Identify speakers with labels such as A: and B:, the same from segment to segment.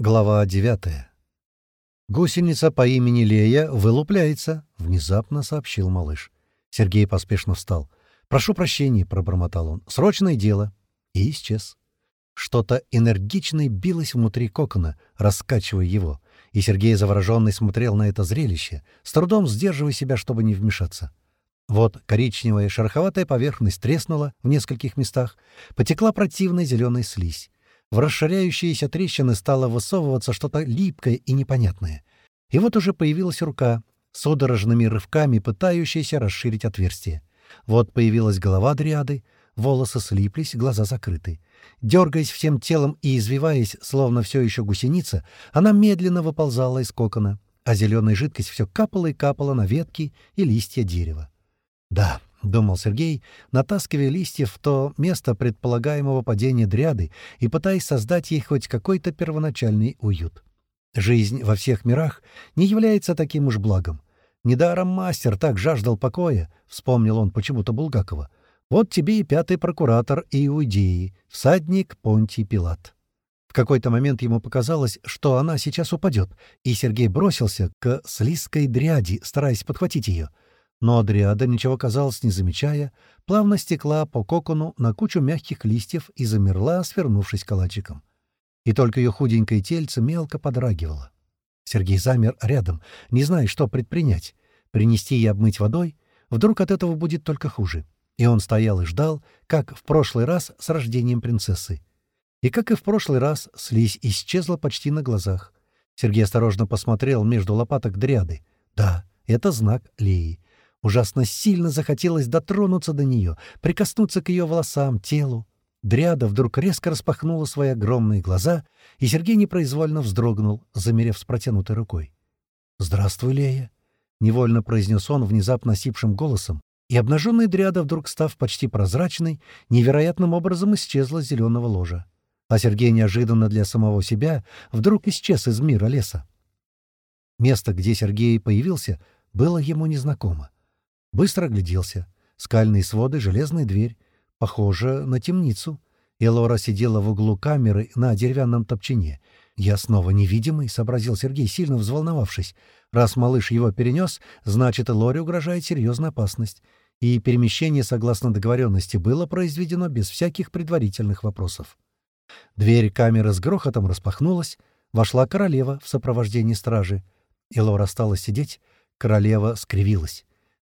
A: Глава девятая. «Гусеница по имени Лея вылупляется», — внезапно сообщил малыш. Сергей поспешно встал. «Прошу прощения», — пробормотал он. «Срочное дело». И исчез. Что-то энергичное билось внутри кокона, раскачивая его, и Сергей, завороженный, смотрел на это зрелище, с трудом сдерживая себя, чтобы не вмешаться. Вот коричневая шероховатая поверхность треснула в нескольких местах, потекла противная зеленая слизь. В расширяющиеся трещины стало высовываться что-то липкое и непонятное. И вот уже появилась рука, судорожными рывками пытающаяся расширить отверстие. Вот появилась голова дриады, волосы слиплись, глаза закрыты. Дергаясь всем телом и извиваясь, словно все еще гусеница, она медленно выползала из кокона, а зеленая жидкость все капала и капала на ветки и листья дерева. Да, — думал Сергей, натаскивая листья в то место предполагаемого падения дряды и пытаясь создать ей хоть какой-то первоначальный уют. Жизнь во всех мирах не является таким уж благом. Недаром мастер так жаждал покоя, — вспомнил он почему-то Булгакова. Вот тебе и пятый прокуратор Иудеи, всадник Понтий Пилат. В какой-то момент ему показалось, что она сейчас упадет, и Сергей бросился к слизкой дряди, стараясь подхватить ее — но Адриада, ничего казалось не замечая, плавно стекла по кокону на кучу мягких листьев и замерла, свернувшись калачиком. И только ее худенькое тельце мелко подрагивало. Сергей замер рядом, не зная, что предпринять. Принести и обмыть водой? Вдруг от этого будет только хуже. И он стоял и ждал, как в прошлый раз с рождением принцессы. И как и в прошлый раз, слизь исчезла почти на глазах. Сергей осторожно посмотрел между лопаток дряды. Да, это знак Леи. Ужасно сильно захотелось дотронуться до нее, прикоснуться к ее волосам, телу. Дряда вдруг резко распахнула свои огромные глаза, и Сергей непроизвольно вздрогнул, замерев с протянутой рукой. «Здравствуй, Лея!» — невольно произнес он внезапно осипшим голосом, и обнаженная дряда, вдруг став почти прозрачной, невероятным образом исчезла с зеленого ложа. А Сергей неожиданно для самого себя вдруг исчез из мира леса. Место, где Сергей появился, было ему незнакомо. Быстро огляделся. Скальные своды, железная дверь. Похоже на темницу. Элора сидела в углу камеры на деревянном топчине. «Я снова невидимый», — сообразил Сергей, сильно взволновавшись. «Раз малыш его перенес, значит, Элоре угрожает серьезная опасность». И перемещение, согласно договоренности, было произведено без всяких предварительных вопросов. Дверь камеры с грохотом распахнулась. Вошла королева в сопровождении стражи. Элора стала сидеть. Королева скривилась.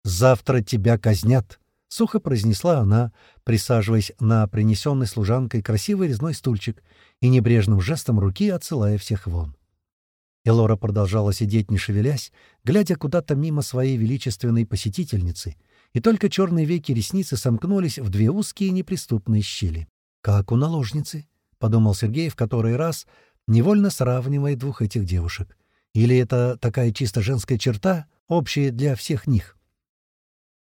A: «Завтра тебя казнят», — сухо произнесла она, присаживаясь на принесенный служанкой красивый резной стульчик и небрежным жестом руки отсылая всех вон. Элора продолжала сидеть, не шевелясь, глядя куда-то мимо своей величественной посетительницы, и только черные веки ресницы сомкнулись в две узкие неприступные щели. «Как у наложницы», — подумал Сергей в который раз, невольно сравнивая двух этих девушек. «Или это такая чисто женская черта, общая для всех них?»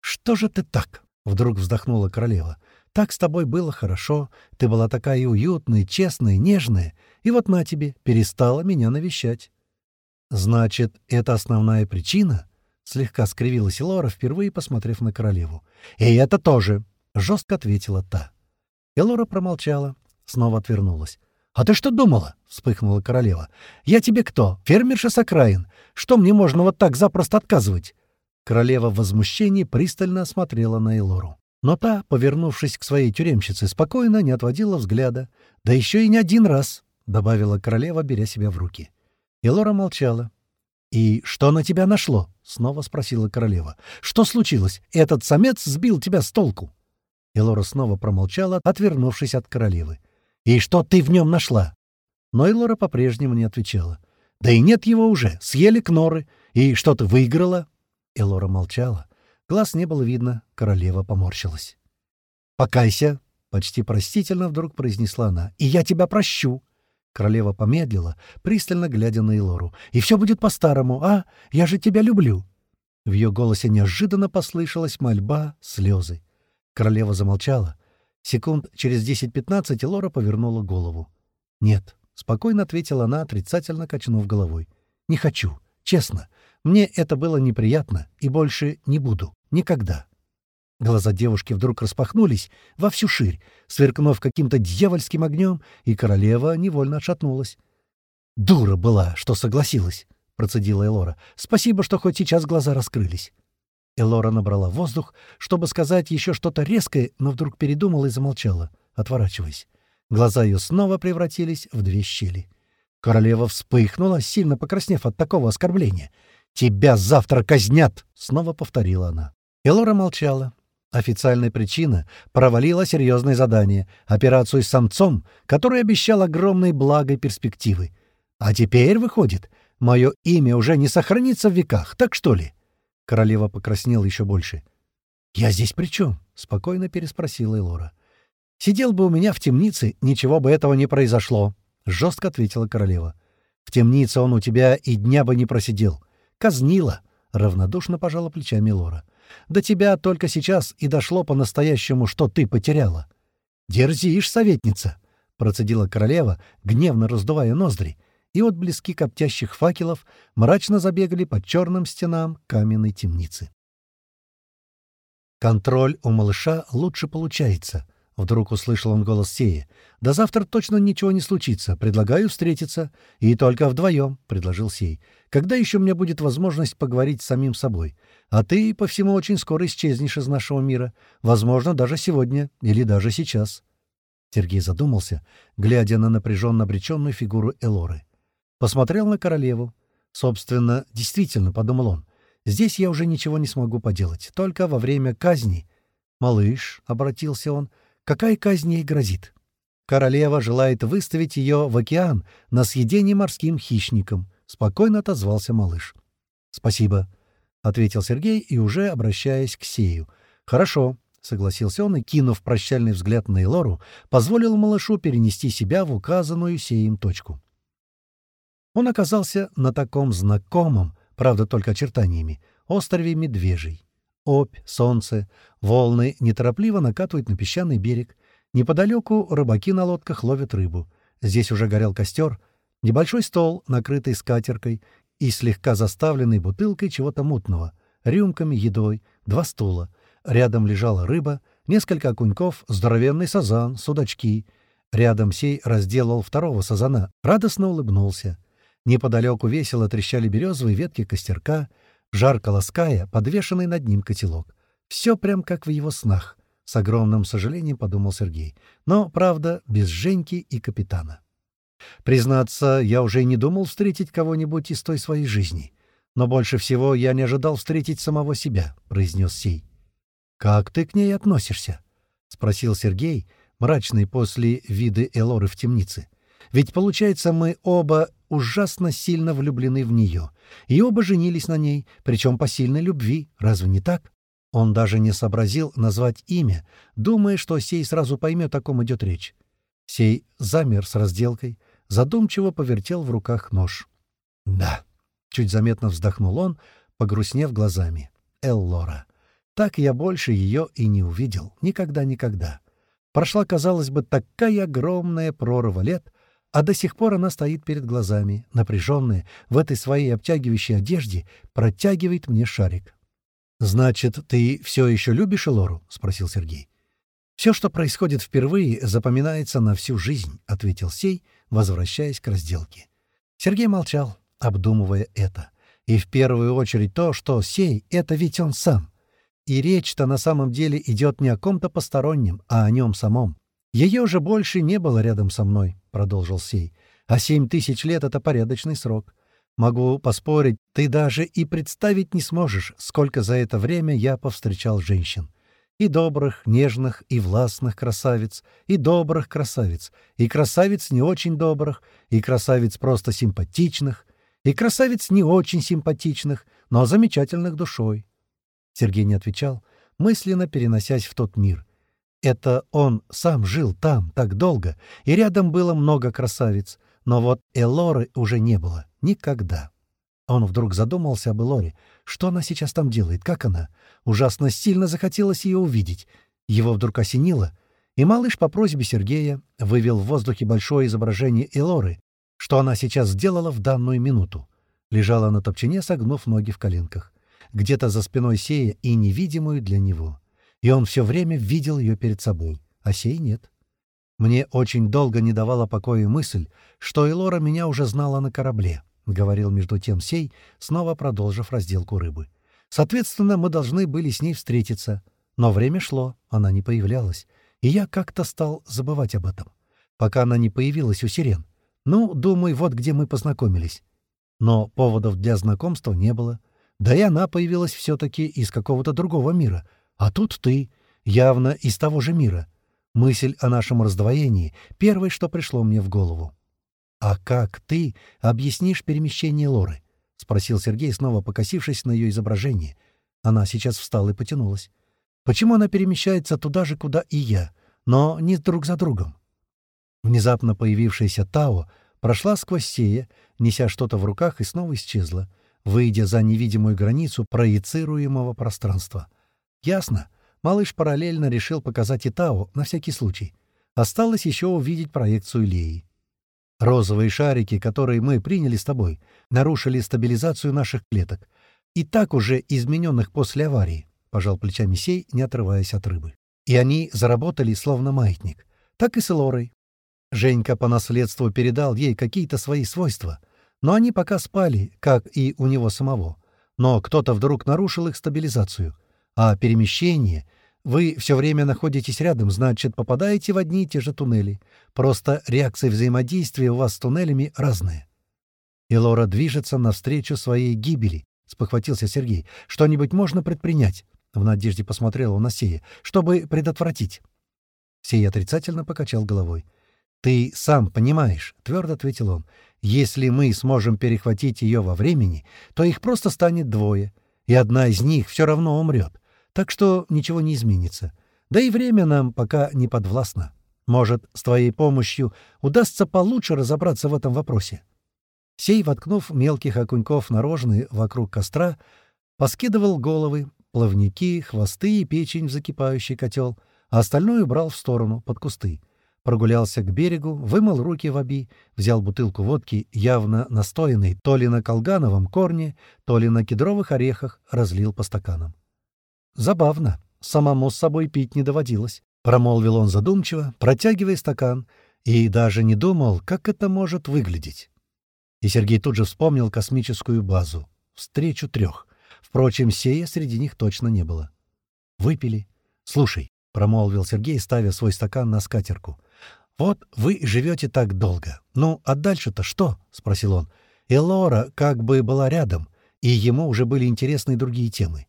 A: «Что же ты так?» — вдруг вздохнула королева. «Так с тобой было хорошо, ты была такая уютная, честная, нежная, и вот на тебе, перестала меня навещать». «Значит, это основная причина?» — слегка скривилась Лора, впервые посмотрев на королеву. «И это тоже!» — жестко ответила та. Элора промолчала, снова отвернулась. «А ты что думала?» — вспыхнула королева. «Я тебе кто? Фермерша с окраин? Что мне можно вот так запросто отказывать? Королева в возмущении пристально смотрела на Элору. Но та, повернувшись к своей тюремщице, спокойно не отводила взгляда. «Да еще и не один раз», — добавила королева, беря себя в руки. Элора молчала. «И что на тебя нашло?» — снова спросила королева. «Что случилось? Этот самец сбил тебя с толку?» Элора снова промолчала, отвернувшись от королевы. «И что ты в нем нашла?» Но Элора по-прежнему не отвечала. «Да и нет его уже. Съели кноры. И что ты выиграла?» Элора молчала. Глаз не было видно, королева поморщилась. «Покайся!» — почти простительно вдруг произнесла она. «И я тебя прощу!» Королева помедлила, пристально глядя на Элору. «И все будет по-старому, а? Я же тебя люблю!» В ее голосе неожиданно послышалась мольба, слезы. Королева замолчала. Секунд через десять-пятнадцать Элора повернула голову. «Нет», — спокойно ответила она, отрицательно качнув головой. «Не хочу. Честно. Мне это было неприятно и больше не буду. Никогда. Глаза девушки вдруг распахнулись во всю ширь, сверкнув каким-то дьявольским огнем, и королева невольно отшатнулась. «Дура была, что согласилась», — процедила Элора. «Спасибо, что хоть сейчас глаза раскрылись». Элора набрала воздух, чтобы сказать еще что-то резкое, но вдруг передумала и замолчала, отворачиваясь. Глаза ее снова превратились в две щели. Королева вспыхнула, сильно покраснев от такого оскорбления. «Тебя завтра казнят!» — снова повторила она. Элора молчала. Официальная причина — провалила серьезное задание — операцию с самцом, который обещал огромные блага и перспективы. А теперь, выходит, мое имя уже не сохранится в веках, так что ли? Королева покраснела еще больше. «Я здесь при чем?» — спокойно переспросила Элора. «Сидел бы у меня в темнице, ничего бы этого не произошло», — жестко ответила королева. «В темнице он у тебя и дня бы не просидел. Казнила», — равнодушно пожала плечами Лора. «До тебя только сейчас и дошло по-настоящему, что ты потеряла». «Дерзишь, советница», — процедила королева, гневно раздувая ноздри и отблески коптящих факелов мрачно забегали по черным стенам каменной темницы. «Контроль у малыша лучше получается», — вдруг услышал он голос Сеи. «До завтра точно ничего не случится. Предлагаю встретиться. И только вдвоем», — предложил Сей. «Когда еще у меня будет возможность поговорить с самим собой? А ты, по всему, очень скоро исчезнешь из нашего мира. Возможно, даже сегодня или даже сейчас». Сергей задумался, глядя на напряженно обреченную фигуру Элоры. Посмотрел на королеву. Собственно, действительно, — подумал он, — здесь я уже ничего не смогу поделать, только во время казни. «Малыш», — обратился он, — «какая казнь ей грозит?» «Королева желает выставить ее в океан на съедение морским хищникам», — спокойно отозвался малыш. «Спасибо», — ответил Сергей и уже обращаясь к Сею. «Хорошо», — согласился он и, кинув прощальный взгляд на Элору, позволил малышу перенести себя в указанную Сеем точку. Он оказался на таком знакомом, правда только очертаниями, острове Медвежий. Опь, солнце, волны неторопливо накатывают на песчаный берег. Неподалеку рыбаки на лодках ловят рыбу. Здесь уже горел костер, небольшой стол, накрытый скатеркой и слегка заставленный бутылкой чего-то мутного, рюмками, едой, два стула. Рядом лежала рыба, несколько окуньков, здоровенный сазан, судачки. Рядом сей разделал второго сазана, радостно улыбнулся. Неподалеку весело трещали березовые ветки костерка, жарко лаская подвешенный над ним котелок. Все прям как в его снах, с огромным сожалением подумал Сергей. Но, правда, без Женьки и капитана. Признаться, я уже не думал встретить кого-нибудь из той своей жизни. Но больше всего я не ожидал встретить самого себя, — произнес сей. «Как ты к ней относишься?» — спросил Сергей, мрачный после виды Элоры в темнице. «Ведь, получается, мы оба ужасно сильно влюблены в нее, и оба женились на ней, причем по сильной любви, разве не так? Он даже не сообразил назвать имя, думая, что сей сразу поймет, о ком идет речь. Сей замер с разделкой, задумчиво повертел в руках нож. «Да», — чуть заметно вздохнул он, погрустнев глазами. «Эллора. Так я больше ее и не увидел. Никогда-никогда. Прошла, казалось бы, такая огромная прорва лет, а до сих пор она стоит перед глазами, напряженная, в этой своей обтягивающей одежде, протягивает мне шарик. «Значит, ты все еще любишь Элору?» — спросил Сергей. «Все, что происходит впервые, запоминается на всю жизнь», — ответил Сей, возвращаясь к разделке. Сергей молчал, обдумывая это. И в первую очередь то, что Сей — это ведь он сам. И речь-то на самом деле идет не о ком-то постороннем, а о нем самом. Ее же больше не было рядом со мной. — продолжил Сей. «А семь тысяч лет — это порядочный срок. Могу поспорить, ты даже и представить не сможешь, сколько за это время я повстречал женщин. И добрых, нежных и властных красавиц, и добрых красавиц, и красавиц не очень добрых, и красавиц просто симпатичных, и красавиц не очень симпатичных, но замечательных душой». Сергей не отвечал, мысленно переносясь в тот мир — это он сам жил там так долго, и рядом было много красавиц, но вот Элоры уже не было. Никогда. Он вдруг задумался об Элоре. Что она сейчас там делает? Как она? Ужасно сильно захотелось ее увидеть. Его вдруг осенило, и малыш по просьбе Сергея вывел в воздухе большое изображение Элоры, что она сейчас сделала в данную минуту. Лежала на топчине, согнув ноги в коленках. Где-то за спиной Сея и невидимую для него и он все время видел ее перед собой, а сей нет. Мне очень долго не давала покоя мысль, что Элора меня уже знала на корабле, — говорил между тем сей, снова продолжив разделку рыбы. Соответственно, мы должны были с ней встретиться. Но время шло, она не появлялась, и я как-то стал забывать об этом, пока она не появилась у сирен. Ну, думаю, вот где мы познакомились. Но поводов для знакомства не было. Да и она появилась все-таки из какого-то другого мира. А тут ты, явно из того же мира. Мысль о нашем раздвоении — первое, что пришло мне в голову. «А как ты объяснишь перемещение Лоры?» — спросил Сергей, снова покосившись на ее изображение. Она сейчас встала и потянулась. «Почему она перемещается туда же, куда и я, но не друг за другом?» Внезапно появившаяся Тао прошла сквозь сея, неся что-то в руках, и снова исчезла, выйдя за невидимую границу проецируемого пространства. «Ясно. Малыш параллельно решил показать и Тао, на всякий случай. Осталось еще увидеть проекцию Леи. Розовые шарики, которые мы приняли с тобой, нарушили стабилизацию наших клеток. И так уже измененных после аварии, — пожал плечами сей, не отрываясь от рыбы. И они заработали словно маятник. Так и с Лорой. Женька по наследству передал ей какие-то свои свойства, но они пока спали, как и у него самого. Но кто-то вдруг нарушил их стабилизацию, а перемещение... Вы все время находитесь рядом, значит, попадаете в одни и те же туннели. Просто реакции взаимодействия у вас с туннелями разные. И Лора движется навстречу своей гибели, — спохватился Сергей. Что-нибудь можно предпринять? В надежде посмотрела на Сея. Чтобы предотвратить. Сей отрицательно покачал головой. «Ты сам понимаешь», — твердо ответил он, — «если мы сможем перехватить ее во времени, то их просто станет двое, и одна из них все равно умрет. Так что ничего не изменится. Да и время нам пока не подвластно. Может, с твоей помощью удастся получше разобраться в этом вопросе». Сей, воткнув мелких окуньков на рожны вокруг костра, поскидывал головы, плавники, хвосты и печень в закипающий котел, а остальное убрал в сторону, под кусты. Прогулялся к берегу, вымыл руки в оби, взял бутылку водки, явно настоянной то ли на колгановом корне, то ли на кедровых орехах, разлил по стаканам. «Забавно. Самому с собой пить не доводилось», — промолвил он задумчиво, протягивая стакан, и даже не думал, как это может выглядеть. И Сергей тут же вспомнил космическую базу. Встречу трех. Впрочем, сея среди них точно не было. Выпили. «Слушай», — промолвил Сергей, ставя свой стакан на скатерку. «Вот вы живете так долго. Ну, а дальше-то что?» — спросил он. Элора как бы была рядом, и ему уже были интересны другие темы.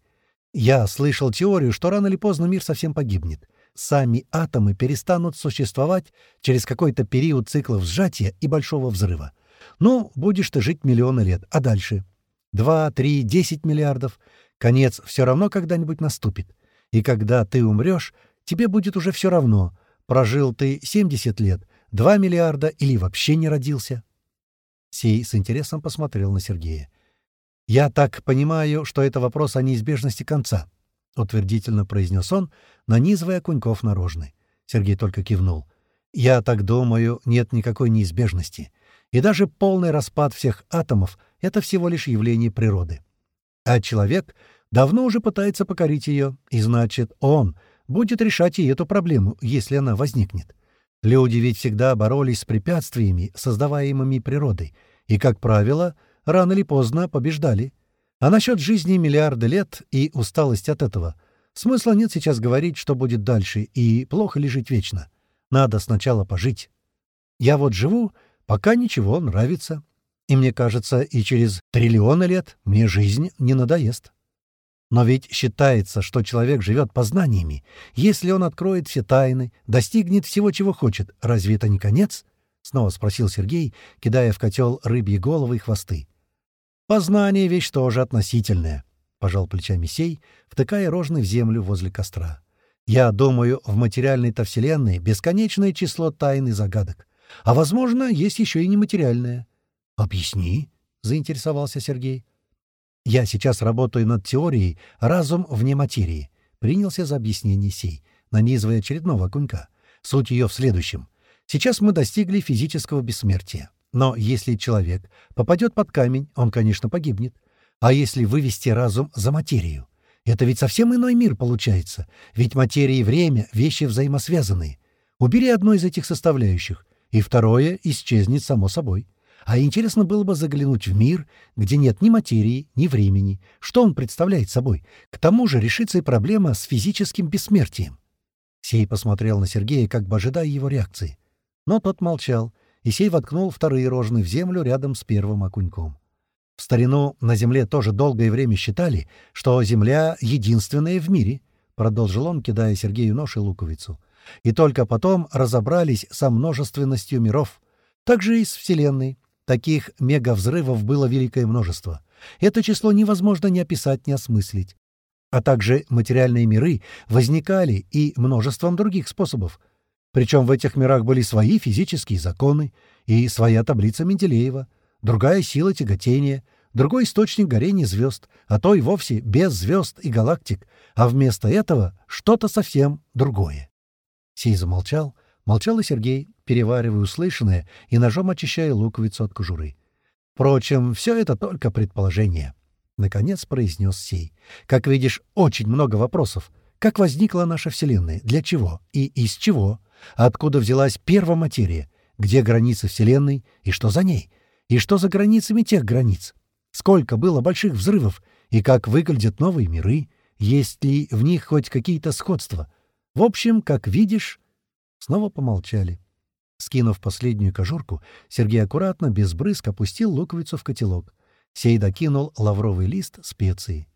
A: Я слышал теорию, что рано или поздно мир совсем погибнет. Сами атомы перестанут существовать через какой-то период циклов сжатия и большого взрыва. Ну, будешь ты жить миллионы лет, а дальше? Два, три, десять миллиардов. Конец все равно когда-нибудь наступит. И когда ты умрешь, тебе будет уже все равно, прожил ты 70 лет, 2 миллиарда или вообще не родился. Сей с интересом посмотрел на Сергея. «Я так понимаю, что это вопрос о неизбежности конца», — утвердительно произнес он, нанизывая Куньков на рожны. Сергей только кивнул. «Я так думаю, нет никакой неизбежности. И даже полный распад всех атомов — это всего лишь явление природы. А человек давно уже пытается покорить ее, и значит, он будет решать и эту проблему, если она возникнет. Люди ведь всегда боролись с препятствиями, создаваемыми природой, и, как правило, — рано или поздно побеждали. А насчет жизни миллиарды лет и усталость от этого. Смысла нет сейчас говорить, что будет дальше, и плохо ли жить вечно. Надо сначала пожить. Я вот живу, пока ничего нравится. И мне кажется, и через триллионы лет мне жизнь не надоест. Но ведь считается, что человек живет познаниями. Если он откроет все тайны, достигнет всего, чего хочет, разве это не конец? — снова спросил Сергей, кидая в котел рыбьи головы и хвосты. «Познание — вещь тоже относительная», — пожал плечами сей, втыкая рожны в землю возле костра. «Я думаю, в материальной-то вселенной бесконечное число тайн и загадок. А, возможно, есть еще и нематериальное». «Объясни», — заинтересовался Сергей. «Я сейчас работаю над теорией «разум вне материи», — принялся за объяснение сей, нанизывая очередного окунька. Суть ее в следующем. Сейчас мы достигли физического бессмертия. Но если человек попадет под камень, он, конечно, погибнет. А если вывести разум за материю? Это ведь совсем иной мир получается. Ведь материя и время — вещи взаимосвязанные. Убери одно из этих составляющих, и второе исчезнет само собой. А интересно было бы заглянуть в мир, где нет ни материи, ни времени. Что он представляет собой? К тому же решится и проблема с физическим бессмертием. Сей посмотрел на Сергея, как бы ожидая его реакции. Но тот молчал, и Сей воткнул вторые рожны в землю рядом с первым окуньком. В старину на Земле тоже долгое время считали, что Земля — единственная в мире, — продолжил он, кидая Сергею нож и луковицу. И только потом разобрались со множественностью миров. Так же и с Вселенной. Таких мегавзрывов было великое множество. Это число невозможно ни описать, ни осмыслить. А также материальные миры возникали и множеством других способов. Причем в этих мирах были свои физические законы и своя таблица Менделеева, другая сила тяготения, другой источник горения звезд, а то и вовсе без звезд и галактик, а вместо этого что-то совсем другое. Сей замолчал, молчал и Сергей, переваривая услышанное и ножом очищая луковицу от кожуры. Впрочем, все это только предположение. Наконец произнес Сей. Как видишь, очень много вопросов. Как возникла наша Вселенная? Для чего? И из чего? Откуда взялась первая материя? Где границы Вселенной? И что за ней? И что за границами тех границ? Сколько было больших взрывов? И как выглядят новые миры? Есть ли в них хоть какие-то сходства? В общем, как видишь... Снова помолчали. Скинув последнюю кожурку, Сергей аккуратно, без брызг, опустил луковицу в котелок. Сей докинул лавровый лист специи.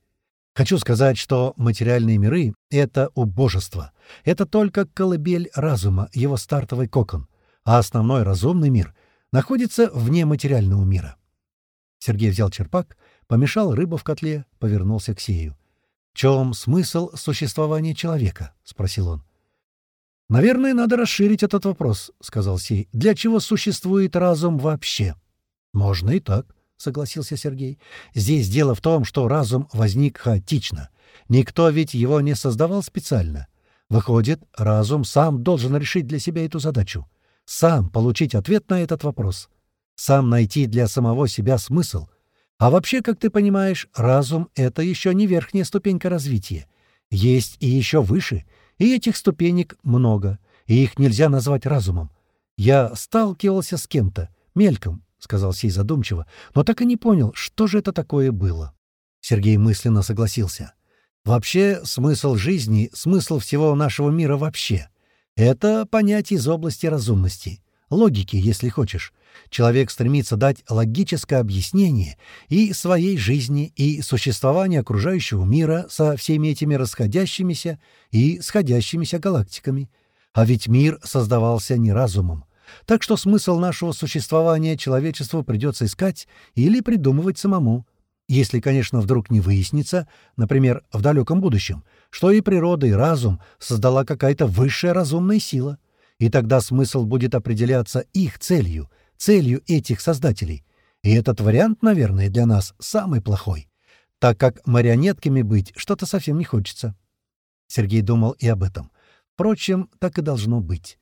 A: Хочу сказать, что материальные миры — это убожество. Это только колыбель разума, его стартовый кокон. А основной разумный мир находится вне материального мира. Сергей взял черпак, помешал рыбу в котле, повернулся к Сею. «В чем смысл существования человека?» — спросил он. «Наверное, надо расширить этот вопрос», — сказал Сей. «Для чего существует разум вообще?» «Можно и так», — согласился Сергей. «Здесь дело в том, что разум возник хаотично. Никто ведь его не создавал специально. Выходит, разум сам должен решить для себя эту задачу. Сам получить ответ на этот вопрос. Сам найти для самого себя смысл. А вообще, как ты понимаешь, разум — это еще не верхняя ступенька развития. Есть и еще выше — и этих ступенек много, и их нельзя назвать разумом. Я сталкивался с кем-то, мельком, — сказал Сей задумчиво, но так и не понял, что же это такое было. Сергей мысленно согласился. Вообще, смысл жизни, смысл всего нашего мира вообще — это понятие из области разумности, логики, если хочешь. Человек стремится дать логическое объяснение и своей жизни, и существованию окружающего мира со всеми этими расходящимися и сходящимися галактиками. А ведь мир создавался не разумом. Так что смысл нашего существования человечеству придется искать или придумывать самому. Если, конечно, вдруг не выяснится, например, в далеком будущем, что и природа, и разум создала какая-то высшая разумная сила. И тогда смысл будет определяться их целью — целью этих создателей. И этот вариант, наверное, для нас самый плохой, так как марионетками быть что-то совсем не хочется. Сергей думал и об этом. Впрочем, так и должно быть.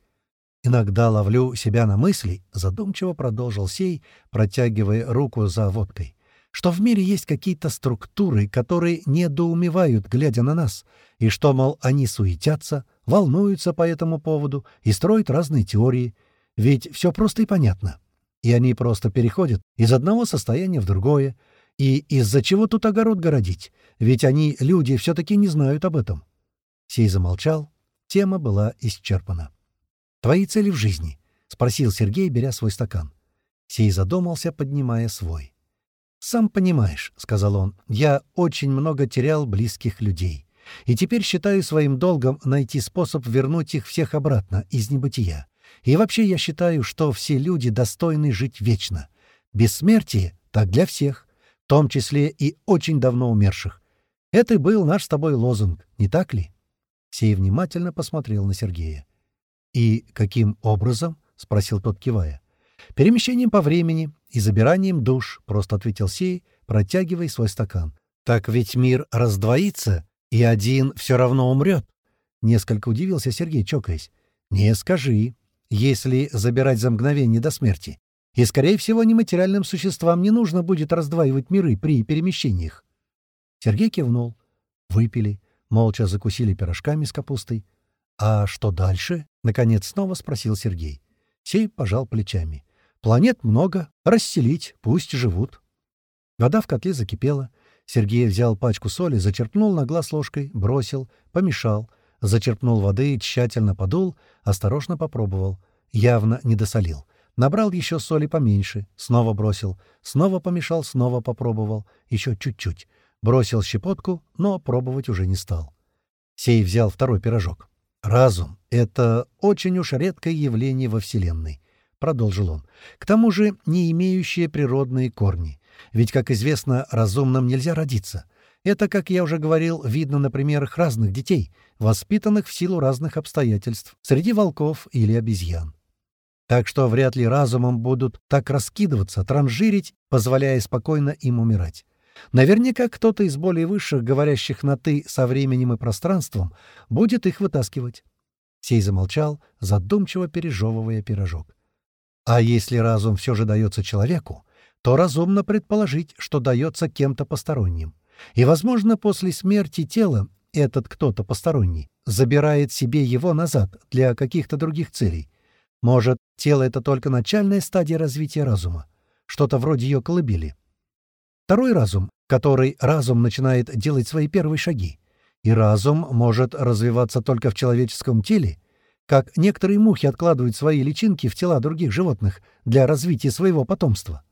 A: Иногда ловлю себя на мысли, задумчиво продолжил Сей, протягивая руку за водкой, что в мире есть какие-то структуры, которые недоумевают, глядя на нас, и что, мол, они суетятся, волнуются по этому поводу и строят разные теории. Ведь все просто и понятно и они просто переходят из одного состояния в другое. И из-за чего тут огород городить? Ведь они, люди, все-таки не знают об этом. Сей замолчал. Тема была исчерпана. «Твои цели в жизни?» — спросил Сергей, беря свой стакан. Сей задумался, поднимая свой. «Сам понимаешь», — сказал он, — «я очень много терял близких людей. И теперь считаю своим долгом найти способ вернуть их всех обратно из небытия. И вообще я считаю, что все люди достойны жить вечно. Бессмертие так для всех, в том числе и очень давно умерших. Это и был наш с тобой лозунг, не так ли?» Сей внимательно посмотрел на Сергея. «И каким образом?» — спросил тот, кивая. «Перемещением по времени и забиранием душ», — просто ответил Сей, протягивая свой стакан. «Так ведь мир раздвоится, и один все равно умрет». Несколько удивился Сергей, чокаясь. «Не скажи», если забирать за мгновение до смерти. И, скорее всего, нематериальным существам не нужно будет раздваивать миры при перемещениях. Сергей кивнул. Выпили, молча закусили пирожками с капустой. «А что дальше?» — наконец снова спросил Сергей. Сей пожал плечами. «Планет много. Расселить. Пусть живут». Вода в котле закипела. Сергей взял пачку соли, зачерпнул на глаз ложкой, бросил, помешал, зачерпнул воды, тщательно подул, осторожно попробовал. Явно не досолил. Набрал еще соли поменьше, снова бросил, снова помешал, снова попробовал, еще чуть-чуть. Бросил щепотку, но пробовать уже не стал. Сей взял второй пирожок. «Разум — это очень уж редкое явление во Вселенной», — продолжил он. «К тому же не имеющее природные корни. Ведь, как известно, разумным нельзя родиться. Это, как я уже говорил, видно на примерах разных детей, воспитанных в силу разных обстоятельств, среди волков или обезьян. Так что вряд ли разумом будут так раскидываться, транжирить, позволяя спокойно им умирать. Наверняка кто-то из более высших, говорящих на «ты» со временем и пространством, будет их вытаскивать. Сей замолчал, задумчиво пережевывая пирожок. А если разум все же дается человеку, то разумно предположить, что дается кем-то посторонним. И, возможно, после смерти тела этот кто-то посторонний забирает себе его назад для каких-то других целей. Может, тело — это только начальная стадия развития разума, что-то вроде ее колыбели. Второй разум, который разум начинает делать свои первые шаги. И разум может развиваться только в человеческом теле, как некоторые мухи откладывают свои личинки в тела других животных для развития своего потомства.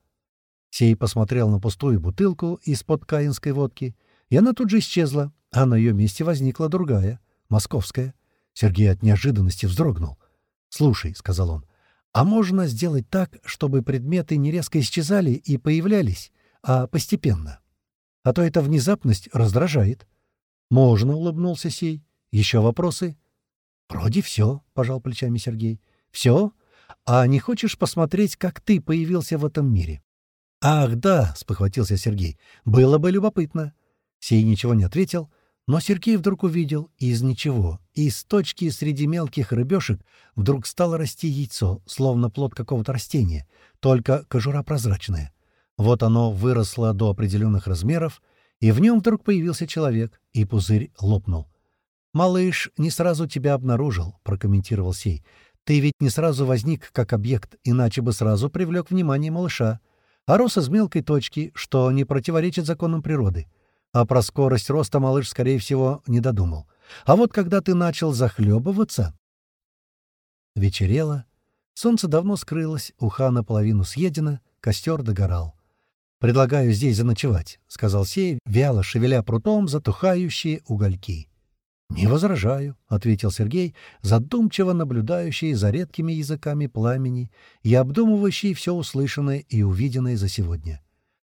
A: Сей посмотрел на пустую бутылку из-под каинской водки, и она тут же исчезла, а на ее месте возникла другая, московская. Сергей от неожиданности вздрогнул. «Слушай», — сказал он, — «а можно сделать так, чтобы предметы не резко исчезали и появлялись, а постепенно? А то эта внезапность раздражает». «Можно», — улыбнулся Сей. «Еще вопросы?» «Вроде все», — пожал плечами Сергей. «Все? А не хочешь посмотреть, как ты появился в этом мире? «Ах, да!» — спохватился Сергей. «Было бы любопытно». Сей ничего не ответил, но Сергей вдруг увидел из ничего, из точки среди мелких рыбешек вдруг стало расти яйцо, словно плод какого-то растения, только кожура прозрачная. Вот оно выросло до определенных размеров, и в нем вдруг появился человек, и пузырь лопнул. «Малыш не сразу тебя обнаружил», — прокомментировал Сей. «Ты ведь не сразу возник как объект, иначе бы сразу привлек внимание малыша а рос из мелкой точки, что не противоречит законам природы. А про скорость роста малыш, скорее всего, не додумал. А вот когда ты начал захлебываться... Вечерело. Солнце давно скрылось, уха наполовину съедена, костер догорал. «Предлагаю здесь заночевать», — сказал Сей, вяло шевеля прутом затухающие угольки. «Не возражаю», — ответил Сергей, задумчиво наблюдающий за редкими языками пламени и обдумывающий все услышанное и увиденное за сегодня.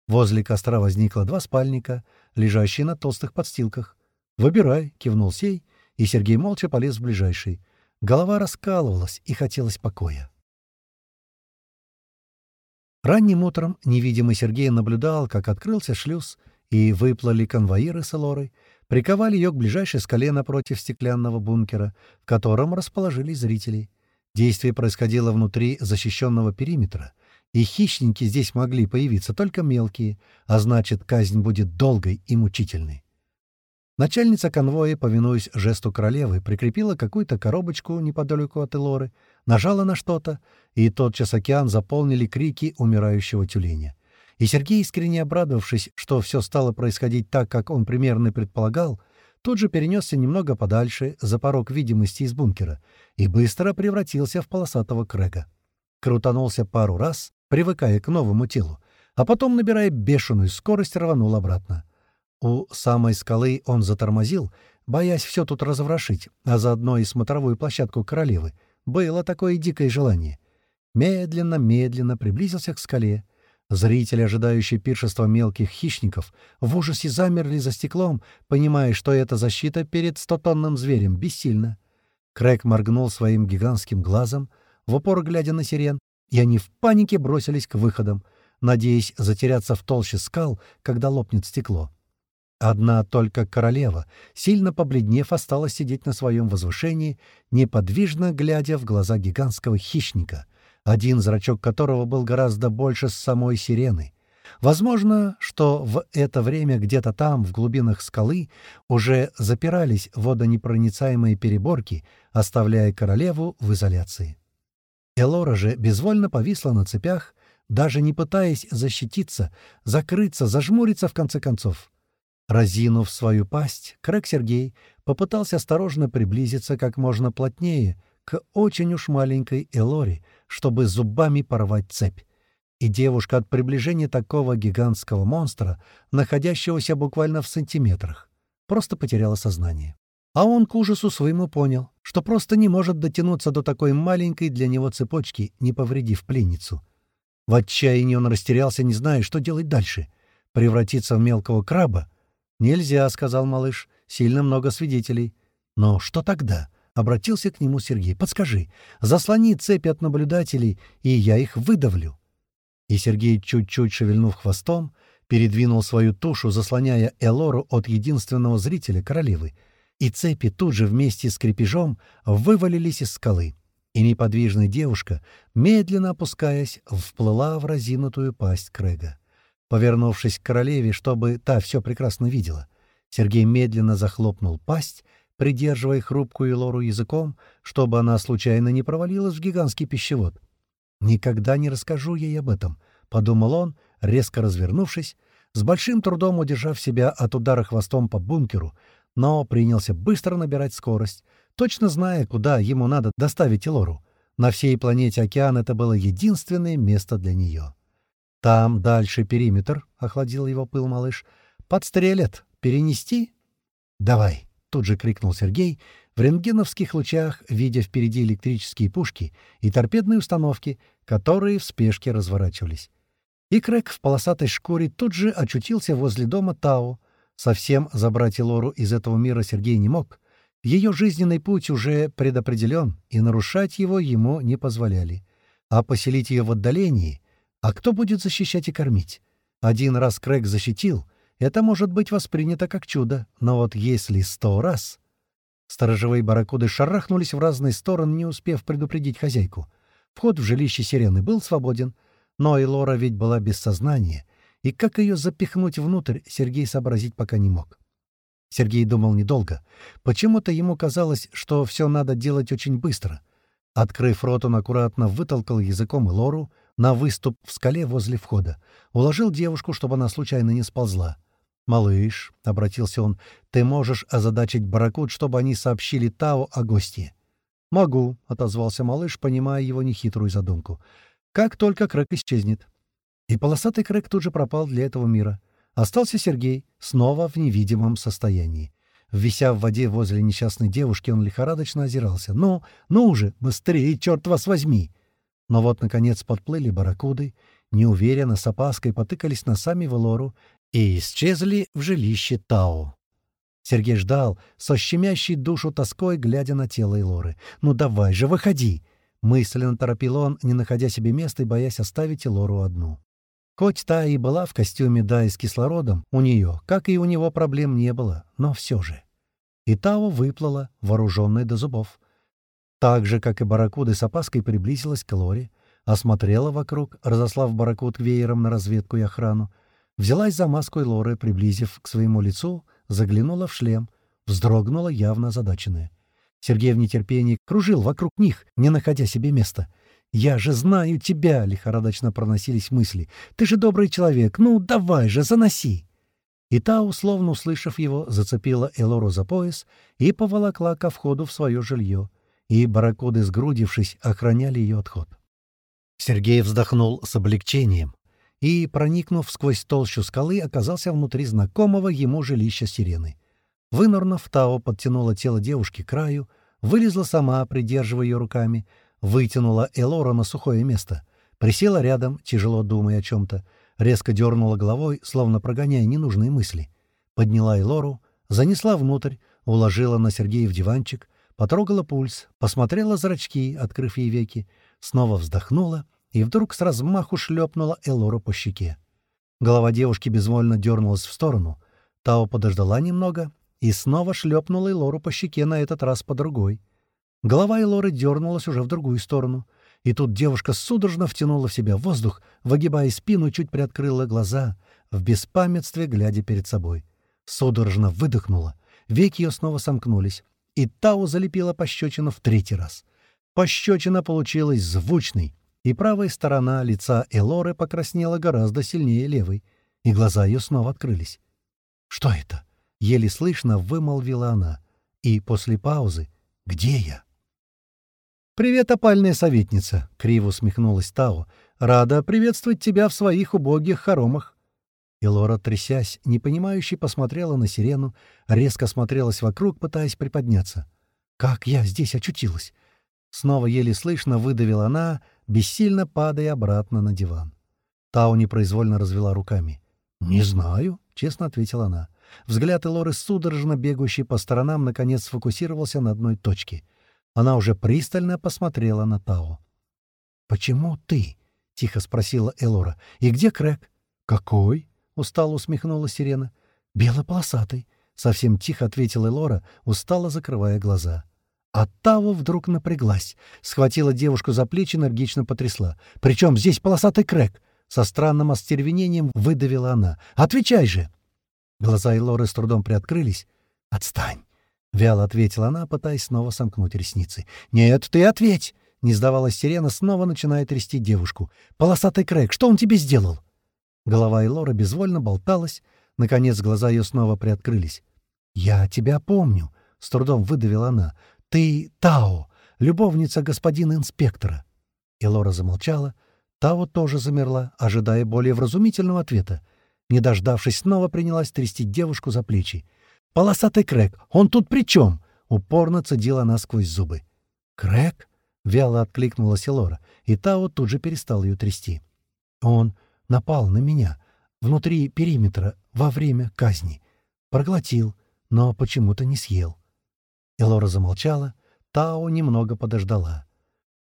A: Возле костра возникло два спальника, лежащие на толстых подстилках. «Выбирай», — кивнул Сей, и Сергей молча полез в ближайший. Голова раскалывалась, и хотелось покоя. Ранним утром невидимый Сергей наблюдал, как открылся шлюз, и выплыли конвоиры с Элорой, приковали ее к ближайшей скале напротив стеклянного бункера, в котором расположились зрители. Действие происходило внутри защищенного периметра, и хищники здесь могли появиться только мелкие, а значит, казнь будет долгой и мучительной. Начальница конвоя, повинуясь жесту королевы, прикрепила какую-то коробочку неподалеку от Элоры, нажала на что-то, и тотчас океан заполнили крики умирающего тюленя. И Сергей, искренне обрадовавшись, что все стало происходить так, как он примерно предполагал, тут же перенесся немного подальше, за порог видимости из бункера, и быстро превратился в полосатого крэга. Крутанулся пару раз, привыкая к новому телу, а потом, набирая бешеную скорость, рванул обратно. У самой скалы он затормозил, боясь все тут разворошить, а заодно и смотровую площадку королевы. Было такое дикое желание. Медленно-медленно приблизился к скале, Зрители, ожидающие пиршества мелких хищников, в ужасе замерли за стеклом, понимая, что эта защита перед стотонным зверем бессильна. Крэг моргнул своим гигантским глазом, в упор глядя на сирен, и они в панике бросились к выходам, надеясь затеряться в толще скал, когда лопнет стекло. Одна только королева, сильно побледнев, осталась сидеть на своем возвышении, неподвижно глядя в глаза гигантского хищника — один зрачок которого был гораздо больше самой сирены. Возможно, что в это время где-то там, в глубинах скалы, уже запирались водонепроницаемые переборки, оставляя королеву в изоляции. Элора же безвольно повисла на цепях, даже не пытаясь защититься, закрыться, зажмуриться в конце концов. Разинув свою пасть, Крэг Сергей попытался осторожно приблизиться как можно плотнее к очень уж маленькой Элоре, чтобы зубами порвать цепь. И девушка от приближения такого гигантского монстра, находящегося буквально в сантиметрах, просто потеряла сознание. А он к ужасу своему понял, что просто не может дотянуться до такой маленькой для него цепочки, не повредив пленницу. В отчаянии он растерялся, не зная, что делать дальше. Превратиться в мелкого краба? «Нельзя», — сказал малыш, — «сильно много свидетелей». «Но что тогда?» — обратился к нему Сергей. «Подскажи, заслони цепи от наблюдателей, и я их выдавлю». И Сергей, чуть-чуть шевельнув хвостом, передвинул свою тушу, заслоняя Элору от единственного зрителя, королевы — и цепи тут же вместе с крепежом вывалились из скалы, и неподвижная девушка, медленно опускаясь, вплыла в разинутую пасть Крэга. Повернувшись к королеве, чтобы та все прекрасно видела, Сергей медленно захлопнул пасть, придерживая хрупкую Лору языком, чтобы она случайно не провалилась в гигантский пищевод. «Никогда не расскажу ей об этом», — подумал он, резко развернувшись, с большим трудом удержав себя от удара хвостом по бункеру, но принялся быстро набирать скорость, точно зная, куда ему надо доставить Элору. На всей планете океан это было единственное место для нее. «Там дальше периметр», — охладил его пыл малыш. «Подстрелят. Перенести?» «Давай», — тут же крикнул Сергей, в рентгеновских лучах, видя впереди электрические пушки и торпедные установки, которые в спешке разворачивались. И Крэк в полосатой шкуре тут же очутился возле дома Тао, Совсем забрать Лору из этого мира Сергей не мог. Ее жизненный путь уже предопределен, и нарушать его ему не позволяли. А поселить ее в отдалении? А кто будет защищать и кормить? Один раз Крэг защитил, это может быть воспринято как чудо, но вот если сто раз... Сторожевые барракуды шарахнулись в разные стороны, не успев предупредить хозяйку. Вход в жилище сирены был свободен, но и Лора ведь была без сознания, и как ее запихнуть внутрь, Сергей сообразить пока не мог. Сергей думал недолго. Почему-то ему казалось, что все надо делать очень быстро. Открыв рот, он аккуратно вытолкал языком Лору на выступ в скале возле входа. Уложил девушку, чтобы она случайно не сползла. «Малыш», — обратился он, — «ты можешь озадачить барракуд, чтобы они сообщили Тао о гости?» «Могу», — отозвался малыш, понимая его нехитрую задумку. «Как только Крэк исчезнет». И полосатый крэк тут же пропал для этого мира. Остался Сергей, снова в невидимом состоянии. Вися в воде возле несчастной девушки, он лихорадочно озирался. «Ну, ну уже, быстрее, черт вас возьми!» Но вот, наконец, подплыли барракуды, неуверенно, с опаской потыкались носами в Лору и исчезли в жилище Тао. Сергей ждал, со щемящей душу тоской, глядя на тело Элоры. «Ну давай же, выходи!» Мысленно торопил он, не находя себе места и боясь оставить Элору одну. Хоть та и была в костюме Дай с кислородом, у нее, как и у него, проблем не было, но все же. И Тао выплыла, вооруженная до зубов. Так же, как и барракуды с опаской приблизилась к Лоре, осмотрела вокруг, разослав барракуд веером на разведку и охрану, взялась за маску Лоры, приблизив к своему лицу, заглянула в шлем, вздрогнула явно озадаченная. Сергей в нетерпении кружил вокруг них, не находя себе места — «Я же знаю тебя!» — лихорадочно проносились мысли. «Ты же добрый человек! Ну, давай же, заноси!» И та, условно услышав его, зацепила Элору за пояс и поволокла ко входу в свое жилье. И барракуды, сгрудившись, охраняли ее отход. Сергей вздохнул с облегчением и, проникнув сквозь толщу скалы, оказался внутри знакомого ему жилища сирены. Вынырнув, Тао подтянула тело девушки к краю, вылезла сама, придерживая ее руками, вытянула Элора на сухое место, присела рядом, тяжело думая о чем-то, резко дернула головой, словно прогоняя ненужные мысли. Подняла Элору, занесла внутрь, уложила на Сергеев диванчик, потрогала пульс, посмотрела зрачки, открыв ей веки, снова вздохнула и вдруг с размаху шлепнула Элору по щеке. Голова девушки безвольно дернулась в сторону. Тао подождала немного и снова шлепнула Элору по щеке, на этот раз по другой. Голова Элоры дернулась уже в другую сторону. И тут девушка судорожно втянула в себя воздух, выгибая спину, чуть приоткрыла глаза, в беспамятстве глядя перед собой. Судорожно выдохнула, веки ее снова сомкнулись, и Тау залепила пощечину в третий раз. Пощечина получилась звучной, и правая сторона лица Элоры покраснела гораздо сильнее левой, и глаза ее снова открылись. «Что это?» — еле слышно вымолвила она. И после паузы «Где я?» «Привет, опальная советница!» — криво усмехнулась Тао. «Рада приветствовать тебя в своих убогих хоромах!» И Лора, трясясь, непонимающе посмотрела на сирену, резко смотрелась вокруг, пытаясь приподняться. «Как я здесь очутилась?» Снова еле слышно выдавила она, бессильно падая обратно на диван. Тао непроизвольно развела руками. «Не знаю», — честно ответила она. Взгляд Элоры, судорожно бегущий по сторонам, наконец сфокусировался на одной точке. Она уже пристально посмотрела на Тао. «Почему ты?» — тихо спросила Элора. «И где Крэк?» «Какой?» — устало усмехнулась Сирена. «Белополосатый», — совсем тихо ответила Элора, устало закрывая глаза. А Тао вдруг напряглась, схватила девушку за плечи, энергично потрясла. «Причем здесь полосатый Крэк?» Со странным остервенением выдавила она. «Отвечай же!» Глаза Элоры с трудом приоткрылись. «Отстань!» — вяло ответила она, пытаясь снова сомкнуть ресницы. «Нет, ты ответь!» — не сдавалась сирена, снова начинает трясти девушку. «Полосатый Крэк, что он тебе сделал?» Голова Элоры безвольно болталась. Наконец глаза ее снова приоткрылись. «Я тебя помню», — с трудом выдавила она. «Ты Тао, любовница господина инспектора». Элора замолчала. Тао тоже замерла, ожидая более вразумительного ответа. Не дождавшись, снова принялась трясти девушку за плечи. «Полосатый Крэк! Он тут при чем?» — упорно цедила она сквозь зубы. «Крэк?» — вяло откликнулась Элора, и Тао тут же перестал ее трясти. «Он напал на меня внутри периметра во время казни. Проглотил, но почему-то не съел». Элора замолчала, Тао немного подождала.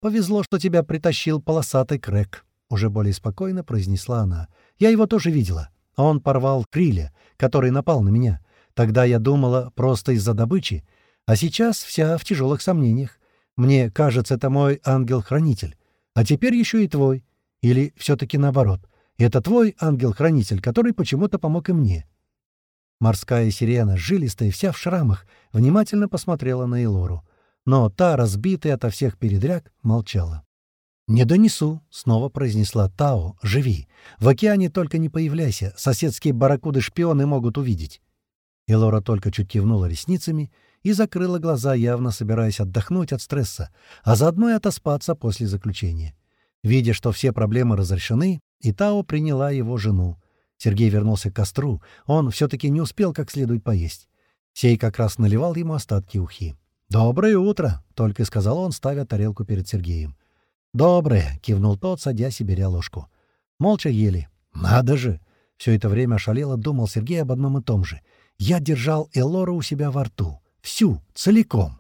A: «Повезло, что тебя притащил полосатый Крэк», — уже более спокойно произнесла она. «Я его тоже видела. Он порвал крылья, который напал на меня. Тогда я думала просто из-за добычи, а сейчас вся в тяжелых сомнениях. Мне кажется, это мой ангел-хранитель. А теперь еще и твой. Или все-таки наоборот. Это твой ангел-хранитель, который почему-то помог и мне». Морская сирена, жилистая, вся в шрамах, внимательно посмотрела на Элору. Но та, разбитая ото всех передряг, молчала. «Не донесу», — снова произнесла Тао, — «живи. В океане только не появляйся, соседские барракуды-шпионы могут увидеть». Элора только чуть кивнула ресницами и закрыла глаза, явно собираясь отдохнуть от стресса, а заодно и отоспаться после заключения. Видя, что все проблемы разрешены, Итао приняла его жену. Сергей вернулся к костру, он все-таки не успел как следует поесть. Сей как раз наливал ему остатки ухи. «Доброе утро!» — только сказал он, ставя тарелку перед Сергеем. «Доброе!» — кивнул тот, садясь и беря ложку. Молча ели. «Надо же!» — все это время ошалело думал Сергей об одном и том же. «Я держал Элору у себя во рту. Всю, целиком.